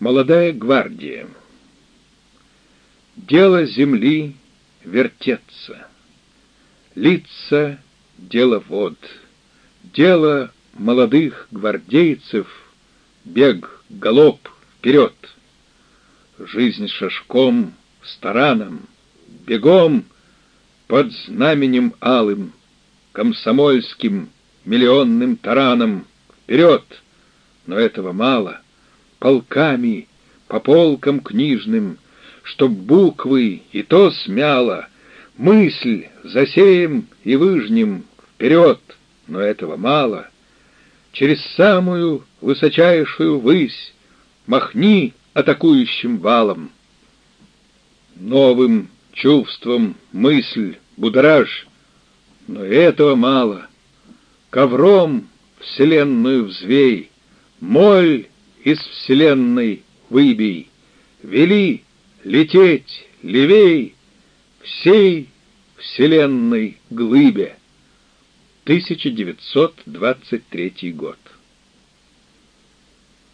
Молодая гвардия. Дело земли вертеться, Лица — дело вод, Дело молодых гвардейцев — Бег, галоп, вперед. Жизнь шашком, стараном, Бегом под знаменем алым, Комсомольским, миллионным тараном Вперед! Но этого мало — полками, по полкам книжным, Чтоб буквы и то смяло, Мысль засеем и выжнем вперед, но этого мало. Через самую высочайшую высь Махни атакующим валом. Новым чувством мысль будоражь, но этого мало. Ковром вселенную взвей, моль из вселенной выбей, Вели лететь левей всей вселенной глыбе. 1923 год.